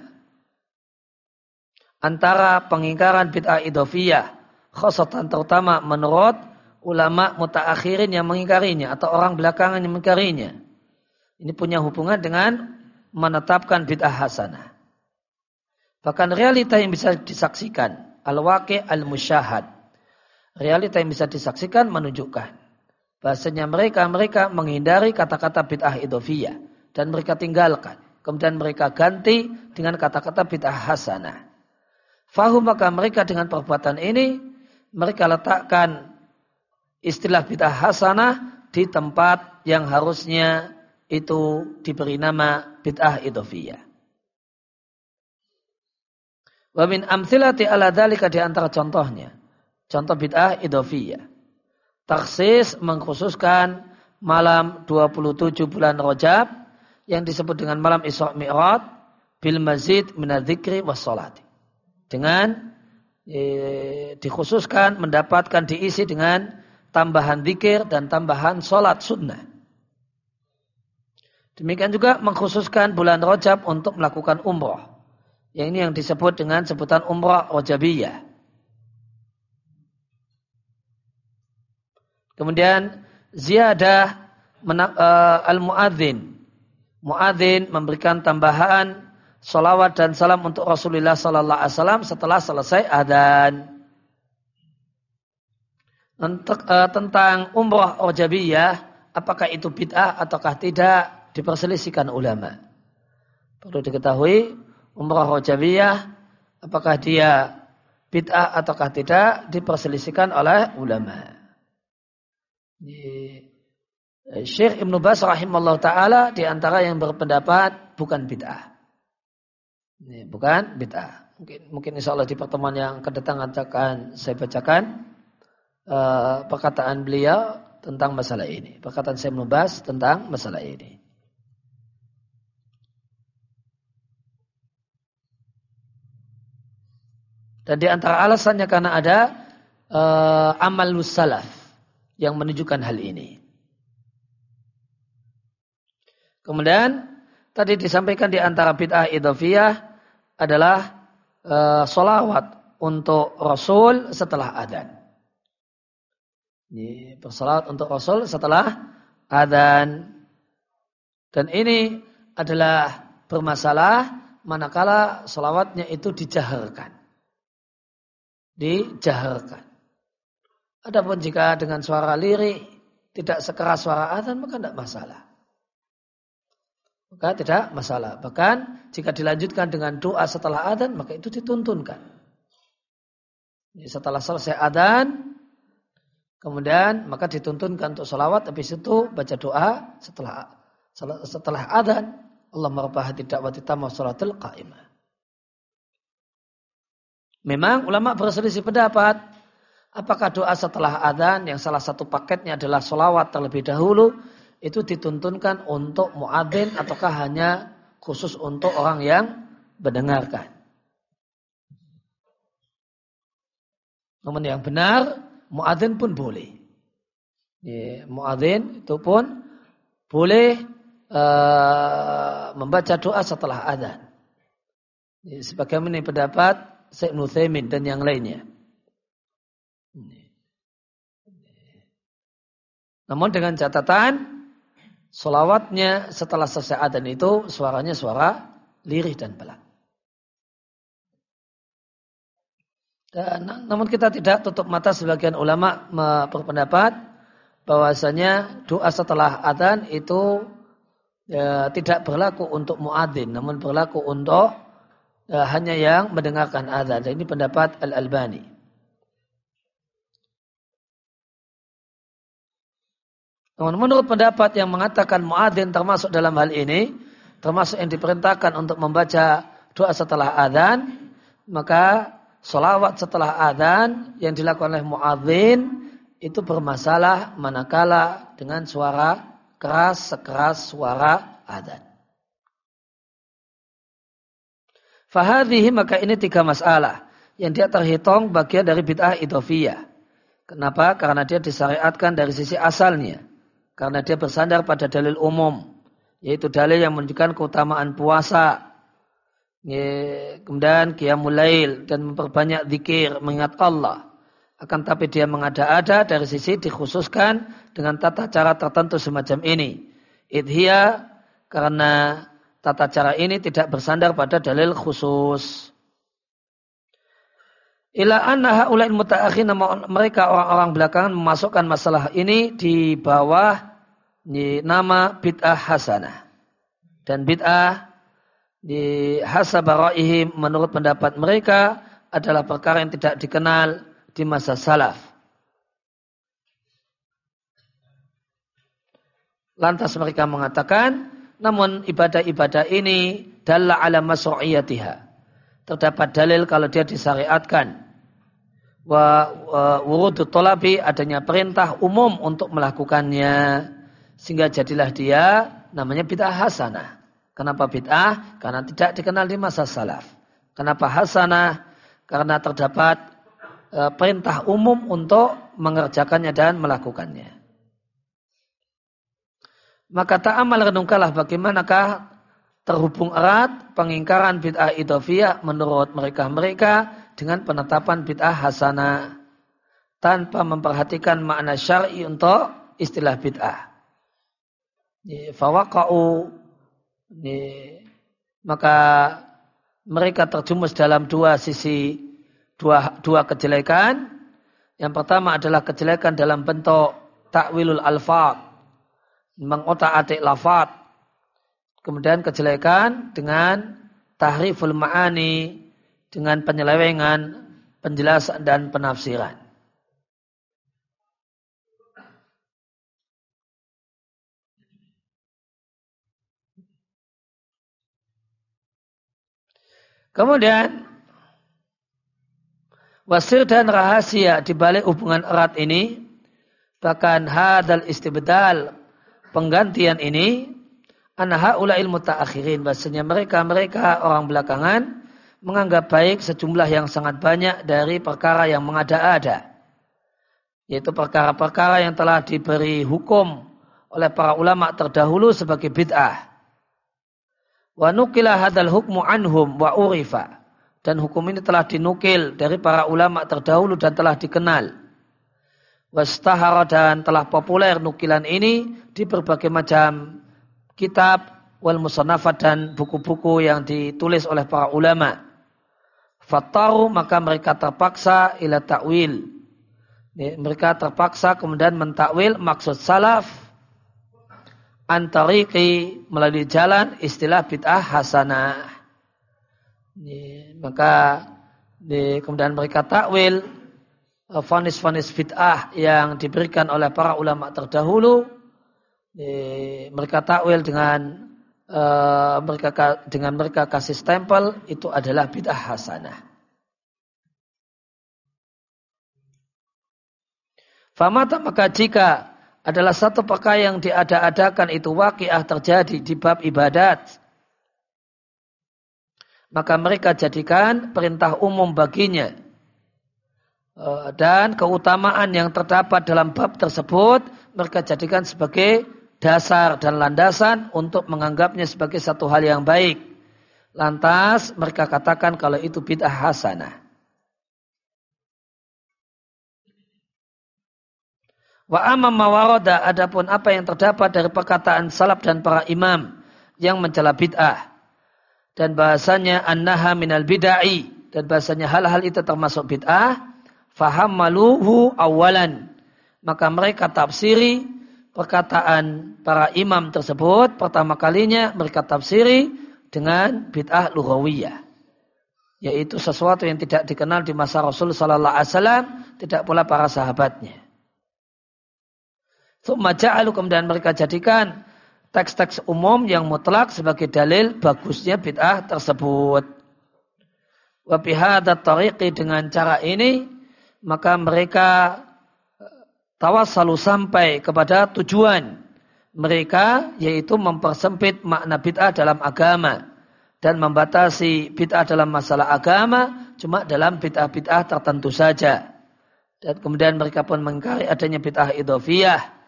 antara pengingkaran bid'ah idofiyah khosatan terutama menurut ulama mutaakhirin yang mengingkarinya atau orang belakangan yang mengingkarinya. Ini punya hubungan dengan menetapkan bid'ah hasanah. Bahkan realita yang bisa disaksikan, al-waqi al-musyahad. Realita yang bisa disaksikan menunjukkan bahasanya mereka mereka menghindari kata-kata bid'ah idofiyah dan mereka tinggalkan. Kemudian mereka ganti dengan kata-kata bid'ah hasanah. Fahum maka mereka dengan perbuatan ini mereka letakkan istilah bid'ah hasanah di tempat yang harusnya itu diberi nama bid'ah idofiyah. Wa min amthilati ala dhalika di antara contohnya. Contoh bid'ah idofiyah. Taksis mengkhususkan malam 27 bulan Rajab yang disebut dengan malam Isra Mi'raj bil mazid minadzikri was. Dengan e, dikhususkan mendapatkan diisi dengan tambahan zikir dan tambahan solat sunnah. Demikian juga mengkhususkan bulan Rajab untuk melakukan umroh. Yang ini yang disebut dengan sebutan umroh Rajabiyah. Kemudian ziyadah uh, al-muadzin. Muadzin memberikan tambahan salawat dan salam untuk Rasulullah sallallahu alaihi wasallam setelah selesai adzan. Eh, tentang umroh Rajabiyah, apakah itu bid'ah ataukah tidak? diperselisihkan ulama. Perlu diketahui umrah rojabiyah apakah dia bid'ah ataukah tidak diperselisihkan oleh ulama. Syekh Ibn Bas rahimahullah ta'ala di antara yang berpendapat bukan bid'ah. Bukan bid'ah. Mungkin, mungkin insya Allah di pertemuan yang kedatangan akan saya bacakan uh, perkataan beliau tentang masalah ini. Perkataan saya Ibn Bas tentang masalah ini. Dan di antara alasannya karena ada uh, amal salaf yang menunjukkan hal ini. Kemudian tadi disampaikan di antara bid'ah idhafiyah adalah uh, solawat untuk Rasul setelah adzan. Bersolawat untuk Rasul setelah adzan. Dan ini adalah bermasalah manakala solawatnya itu dijaharkan dijaharkan. Adapun jika dengan suara lirik tidak sekeras suara adzan maka tidak masalah. Maka tidak masalah. Bahkan jika dilanjutkan dengan doa setelah adzan maka itu dituntunkan. Jadi setelah selesai adzan kemudian maka dituntunkan untuk salawat habis itu baca doa setelah setelah adzan Allah merubah tidak wati tamah salatul qa'imah. Memang ulama berselisih pendapat apakah doa setelah adzan yang salah satu paketnya adalah solawat terlebih dahulu itu dituntunkan untuk muadzin ataukah hanya khusus untuk orang yang mendengarkan. Namun yang benar muadzin pun boleh. Ya, muadzin itu pun boleh uh, membaca doa setelah adzan. Ya, sebagaimana pendapat Syekh Nuthaimin dan yang lainnya. Namun dengan catatan solawatnya setelah selesai adzan itu suaranya suara lirih dan pelan. Dan, namun kita tidak tutup mata sebagian ulama berpendapat bahwasanya doa setelah adzan itu ya, tidak berlaku untuk muadzin, namun berlaku untuk uh, hanya yang mendengarkan azan. Ini pendapat Al-Albani. Namun menurut pendapat yang mengatakan muadzin termasuk dalam hal ini, termasuk yang diperintahkan untuk membaca doa setelah azan, maka solawat setelah azan yang dilakukan oleh muadzin itu bermasalah manakala dengan suara keras sekeras suara azan. Fahadihi maka ini tiga masalah yang dia terhitung bagian dari bid'ah idofiyah. Kenapa? Karena dia disyariatkan dari sisi asalnya. Karena dia bersandar pada dalil umum. Yaitu dalil yang menunjukkan keutamaan puasa. Kemudian qiyamul lail dan memperbanyak zikir mengingat Allah. Akan tapi dia mengada-ada dari sisi dikhususkan dengan tata cara tertentu semacam ini. Idhia karena tata cara ini tidak bersandar pada dalil khusus. Ila anna haulain mutaakhin mereka orang-orang belakangan memasukkan masalah ini di bawah nama bid'ah hasanah. Dan bid'ah di hasabaraihim menurut pendapat mereka adalah perkara yang tidak dikenal di masa salaf. Lantas mereka mengatakan, namun ibadah-ibadah ini dalla ala masru'iyatiha. Terdapat dalil kalau dia disyariatkan. Wa, wurudu tolabi adanya perintah umum untuk melakukannya. Sehingga jadilah dia namanya bid'ah hasanah. Kenapa bid'ah? Karena tidak dikenal di masa salaf. Kenapa hasanah? Karena terdapat E, perintah umum untuk mengerjakannya dan melakukannya. Maka ta'amal renungkanlah bagaimanakah terhubung erat pengingkaran bid'ah idofiyah menurut mereka-mereka dengan penetapan bid'ah hasanah tanpa memperhatikan makna syar'i untuk istilah bid'ah. Fawaqa'u maka mereka terjumus dalam dua sisi dua, dua kejelekan. Yang pertama adalah kejelekan dalam bentuk takwilul alfat, mengotak-atik lafat. Kemudian kejelekan dengan tahriful ma'ani, dengan penyelewengan, penjelasan dan penafsiran. Kemudian Wasir dan rahasia di balik hubungan erat ini, bahkan hadal istibdal, penggantian ini, anha ulail mutaakhirin, bahasanya mereka-mereka orang belakangan, menganggap baik sejumlah yang sangat banyak dari perkara yang mengada-ada. Yaitu perkara-perkara yang telah diberi hukum oleh para ulama terdahulu sebagai bid'ah. Wa nukilah hadal hukmu anhum wa urifa dan hukum ini telah dinukil dari para ulama terdahulu dan telah dikenal. Wastahara dan telah populer nukilan ini di berbagai macam kitab wal musannafat dan buku-buku yang ditulis oleh para ulama. Fattaru maka mereka terpaksa ila ta'wil. Mereka terpaksa kemudian mentakwil maksud salaf antariki melalui jalan istilah bid'ah hasanah. Ini, maka di, kemudian mereka takwil fonis-fonis fit'ah yang diberikan oleh para ulama terdahulu. Di, mereka takwil dengan uh, mereka dengan mereka kasih stempel itu adalah bid'ah hasanah. Famata maka jika adalah satu perkara yang diada-adakan itu wakiah terjadi di bab ibadat maka mereka jadikan perintah umum baginya. Eh, dan keutamaan yang terdapat dalam bab tersebut mereka jadikan sebagai dasar dan landasan untuk menganggapnya sebagai satu hal yang baik. Lantas mereka katakan kalau itu bid'ah hasanah. Wa amam mawaroda adapun apa yang terdapat dari perkataan salaf dan para imam yang mencela bid'ah dan bahasanya annaha minal bid'ai dan bahasanya hal-hal itu termasuk bid'ah faham maluhu awalan maka mereka tafsiri perkataan para imam tersebut pertama kalinya mereka tafsiri dengan bid'ah lughawiyah yaitu sesuatu yang tidak dikenal di masa Rasul sallallahu alaihi wasallam tidak pula para sahabatnya. Tsumma ja'alu kemudian mereka jadikan teks-teks umum yang mutlak sebagai dalil bagusnya bid'ah tersebut. Wabihada tariqi dengan cara ini, maka mereka eh, tawassalu sampai kepada tujuan mereka yaitu mempersempit makna bid'ah dalam agama dan membatasi bid'ah dalam masalah agama cuma dalam bid'ah-bid'ah tertentu saja. Dan kemudian mereka pun mengkari adanya bid'ah idofiyah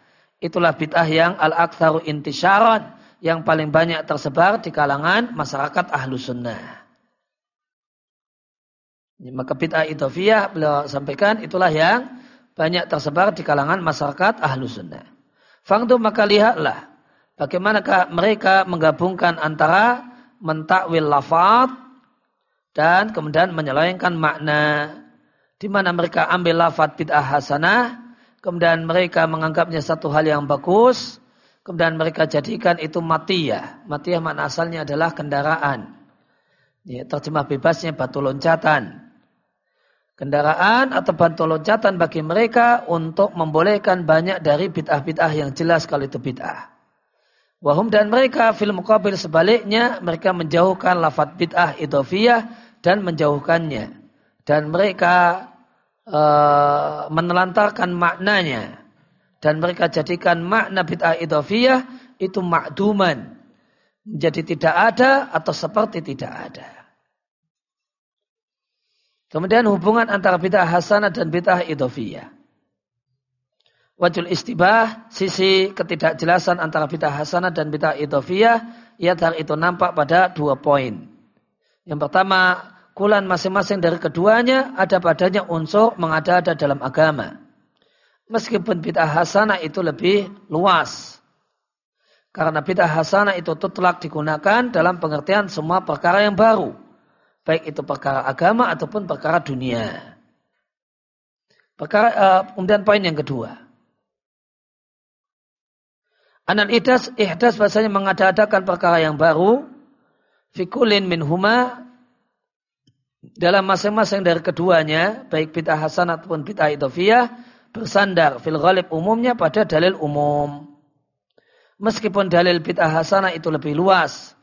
Itulah bid'ah yang al-aktharu intisyaran yang paling banyak tersebar di kalangan masyarakat ahlu sunnah. Maka bid'ah idofiyah beliau sampaikan itulah yang banyak tersebar di kalangan masyarakat ahlu sunnah. Fangdu maka lihatlah bagaimanakah mereka menggabungkan antara mentakwil lafad dan kemudian menyelewengkan makna di mana mereka ambil lafad bid'ah hasanah kemudian mereka menganggapnya satu hal yang bagus kemudian mereka jadikan itu matiyah. Matiyah makna asalnya adalah kendaraan. Ya, terjemah bebasnya batu loncatan kendaraan atau bantu loncatan bagi mereka untuk membolehkan banyak dari bid'ah-bid'ah yang jelas kalau itu bid'ah. Wahum dan mereka film muqabil sebaliknya mereka menjauhkan lafat bid'ah idofiyah dan menjauhkannya. Dan mereka e, menelantarkan maknanya. Dan mereka jadikan makna bid'ah idofiyah itu makduman. Menjadi tidak ada atau seperti tidak ada. Kemudian hubungan antara bid'ah hasanah dan bid'ah idofiyah. Wajul istibah, sisi ketidakjelasan antara bid'ah hasanah dan bid'ah idofiyah, ya itu nampak pada dua poin. Yang pertama, kulan masing-masing dari keduanya ada padanya unsur mengada-ada dalam agama. Meskipun bid'ah hasanah itu lebih luas. Karena bid'ah hasanah itu tutlak digunakan dalam pengertian semua perkara yang baru baik itu perkara agama ataupun perkara dunia. Perkara uh, kemudian poin yang kedua. Anan ihdas, ihdas bahasanya mengadakan perkara yang baru. Fikulin min huma dalam masing-masing dari keduanya, baik bid'ah hasan ataupun bid'ah idofiyah, bersandar fil ghalib umumnya pada dalil umum. Meskipun dalil bid'ah hasanah itu lebih luas,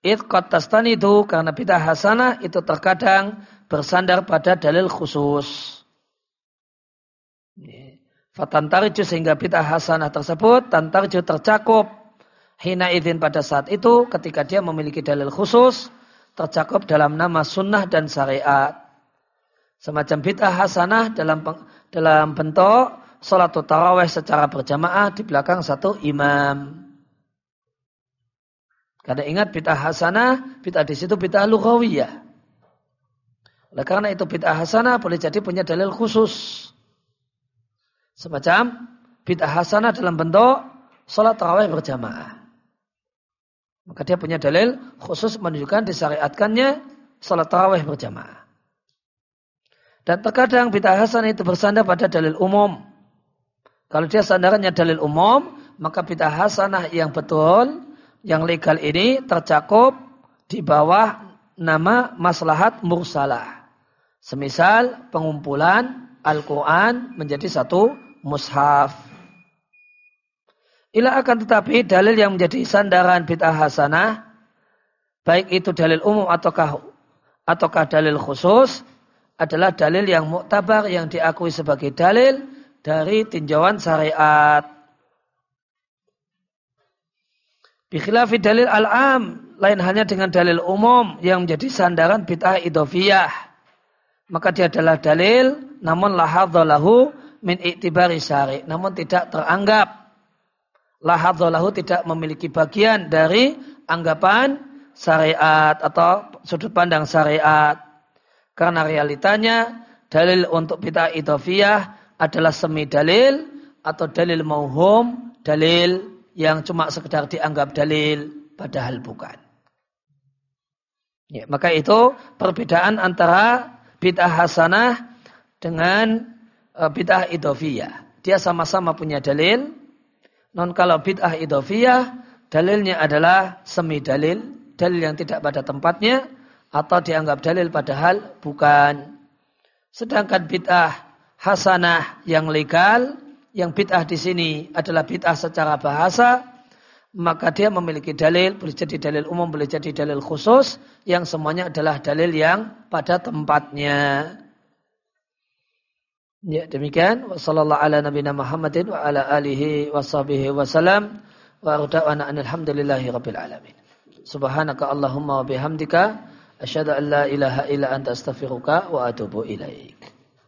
Itqat itu karena bid'ah hasanah itu terkadang bersandar pada dalil khusus. Fatantarju sehingga bid'ah hasanah tersebut tantarju tercakup hina izin pada saat itu ketika dia memiliki dalil khusus tercakup dalam nama sunnah dan syariat. Semacam bid'ah hasanah dalam dalam bentuk salat taraweh secara berjamaah di belakang satu imam. Karena ingat bid'ah hasanah, bid'ah di situ bid'ah lughawiyah. Oleh karena itu bid'ah hasanah boleh jadi punya dalil khusus. Semacam bid'ah hasanah dalam bentuk sholat tarawih berjamaah. Maka dia punya dalil khusus menunjukkan disyariatkannya sholat tarawih berjamaah. Dan terkadang bid'ah hasanah itu bersandar pada dalil umum. Kalau dia sandarannya dalil umum, maka bid'ah hasanah yang betul yang legal ini tercakup di bawah nama maslahat mursalah. Semisal pengumpulan Al-Quran menjadi satu mushaf. Ila akan tetapi dalil yang menjadi sandaran bid'ah hasanah, baik itu dalil umum ataukah ataukah dalil khusus, adalah dalil yang muktabar yang diakui sebagai dalil dari tinjauan syariat. Bikhilafi dalil al-am, lain hanya dengan dalil umum yang menjadi sandaran bid'ah idofiyah. Maka dia adalah dalil, namun lahadzalahu min iktibari syari. Namun tidak teranggap. Lahadzalahu tidak memiliki bagian dari anggapan syariat atau sudut pandang syariat. Karena realitanya dalil untuk bid'ah idofiyah adalah semi dalil atau dalil mauhum, dalil yang cuma sekedar dianggap dalil padahal bukan. Ya, maka itu perbedaan antara bid'ah hasanah dengan uh, bid'ah idofiyah. Dia sama-sama punya dalil. Non kalau bid'ah idofiyah, dalilnya adalah semi dalil, dalil yang tidak pada tempatnya, atau dianggap dalil padahal bukan. Sedangkan bid'ah hasanah yang legal, yang bid'ah di sini adalah bid'ah secara bahasa, maka dia memiliki dalil, boleh jadi dalil umum, boleh jadi dalil khusus, yang semuanya adalah dalil yang pada tempatnya. Ya, demikian. Wassallallahu ala nabiyina Muhammadin wa ala alihi wa sahbihi wa salam. Wa arda'ana alhamdulillahi rabbil alamin. Subhanaka Allahumma wa bihamdika. Asyadu an la ilaha illa anta astaghfiruka wa atubu ilaih.